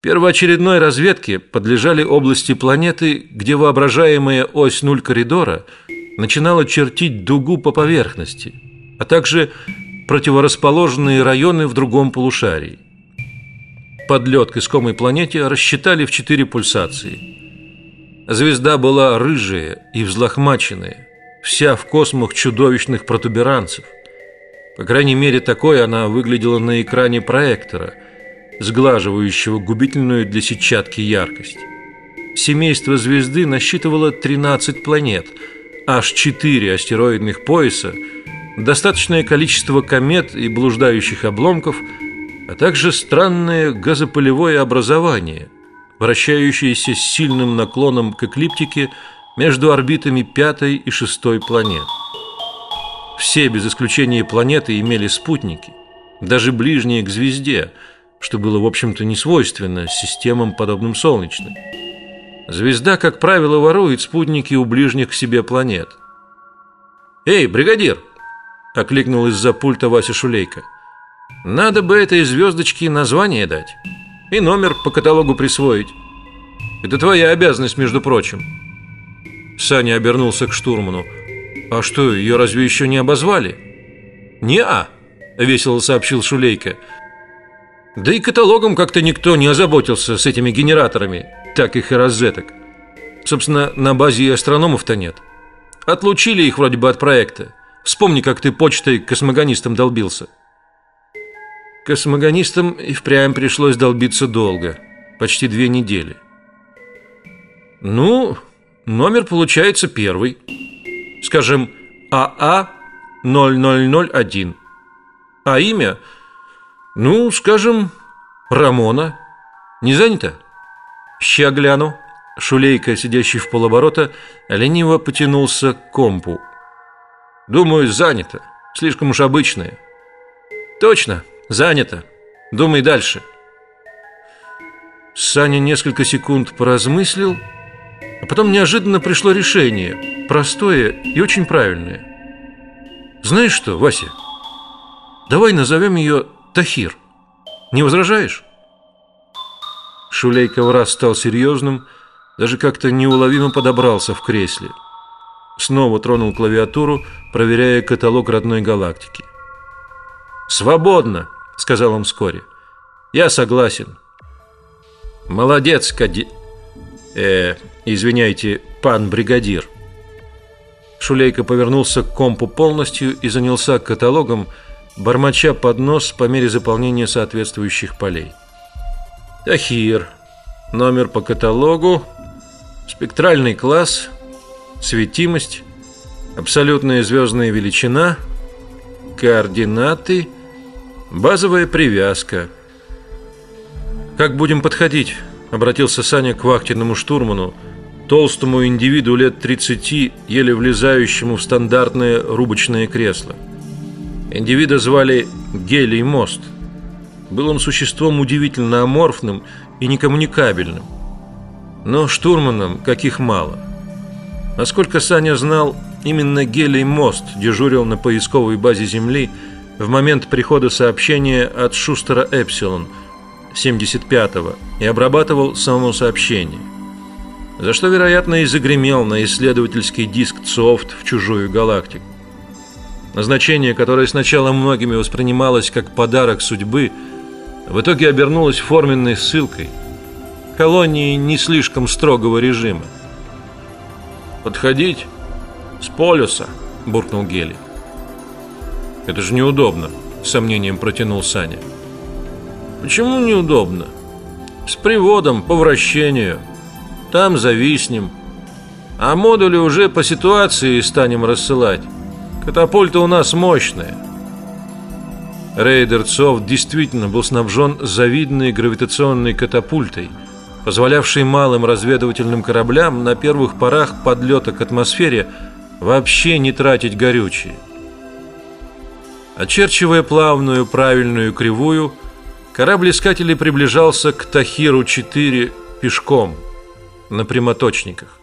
Первоочередной разведке подлежали области планеты, где воображаемая ось нуль коридора начинала чертить дугу по поверхности, а также противорасположенные районы в другом полушарии. Подлет к искомой планете рассчитали в четыре пульсации. Звезда была рыжая и взлохмаченная, вся в космах чудовищных протуберанцев. По крайней мере, такой она выглядела на экране проектора – сглаживающего губительную для сетчатки яркость. Семейство звезды насчитывало 13 планет, аж 4 астероидных пояса, достаточное количество комет и блуждающих обломков, а также странное газопылевое образование, вращающееся с сильным наклоном к эклиптике между орбитами пятой и шестой планет. Все без исключения планеты имели спутники, даже ближние к звезде – что было, в общем-то, не свойственно системам, подобным солнечным. Звезда, как правило, ворует спутники у ближних к себе планет. «Эй, бригадир!» – окликнул из-за пульта Вася Шулейка. «Надо бы этой звездочке название дать и номер по каталогу присвоить. Это твоя обязанность, между прочим». Саня обернулся к штурману. «А что, ее разве еще не обозвали?» «Не-а», – весело сообщил Шулейка. Да и каталогом как-то никто не озаботился с этими генераторами, так их и розеток. Собственно, на базе и астрономов-то нет. Отлучили их вроде бы от проекта. Вспомни, как ты почтой космогонистам долбился. Космогонистам и впрямь пришлось долбиться долго, почти две недели. Ну, номер получается первый. Скажем, АА 0001. А имя – ну, скажем, Рамона. Не занято? Ща гляну. Шулейка, сидящий в полоборота, лениво потянулся к компу. Думаю, занято. Слишком уж обычное. Точно, занято. Думай дальше. Саня несколько секунд поразмыслил, а потом неожиданно пришло решение, простое и очень правильное. Знаешь что, Вася? Давай назовем ее Тахир, не возражаешь? Шулейка в раз стал серьезным, даже как-то неуловимо подобрался в кресле. Снова тронул клавиатуру, проверяя каталог родной галактики. «Свободно», — сказал он вскоре. «Я согласен». «Молодец, Кади...» «Э, извиняйте, пан бригадир». Шулейка повернулся к компу полностью и занялся каталогом, бормоча под нос по мере заполнения соответствующих полей. Тахир. Номер по каталогу. Спектральный класс. Светимость. Абсолютная звездная величина. Координаты. Базовая привязка. Как будем подходить? Обратился Саня к вахтенному штурману, толстому индивиду лет 30, еле влезающему в стандартное рубочное кресло. Индивида звали Гелий Мост. Был он существом удивительно аморфным и некоммуникабельным. Но штурманом каких мало. Насколько Саня знал, именно Гелий Мост дежурил на поисковой базе Земли в момент прихода сообщения от Шустера Эпсилон 75-го и обрабатывал само сообщение. За что, вероятно, и загремел на исследовательский диск Софт в чужую галактику. Назначение, которое сначала многими воспринималось как подарок судьбы, в итоге обернулось форменной ссылкой. Колонии не слишком строгого режима. Подходить с полюса, буркнул Гели. Это же неудобно, сомнением протянул Саня. Почему неудобно? С приводом по вращению. Там зависнем. А модули уже по ситуации станем рассылать. Катапульта у нас мощная. Рейдер Цов действительно был снабжен завидной гравитационной катапультой, позволявшей малым разведывательным кораблям на первых порах подлета к атмосфере вообще не тратить горючее. Очерчивая плавную правильную кривую, корабль-искатель приближался к Тахиру-4 пешком на прямоточниках.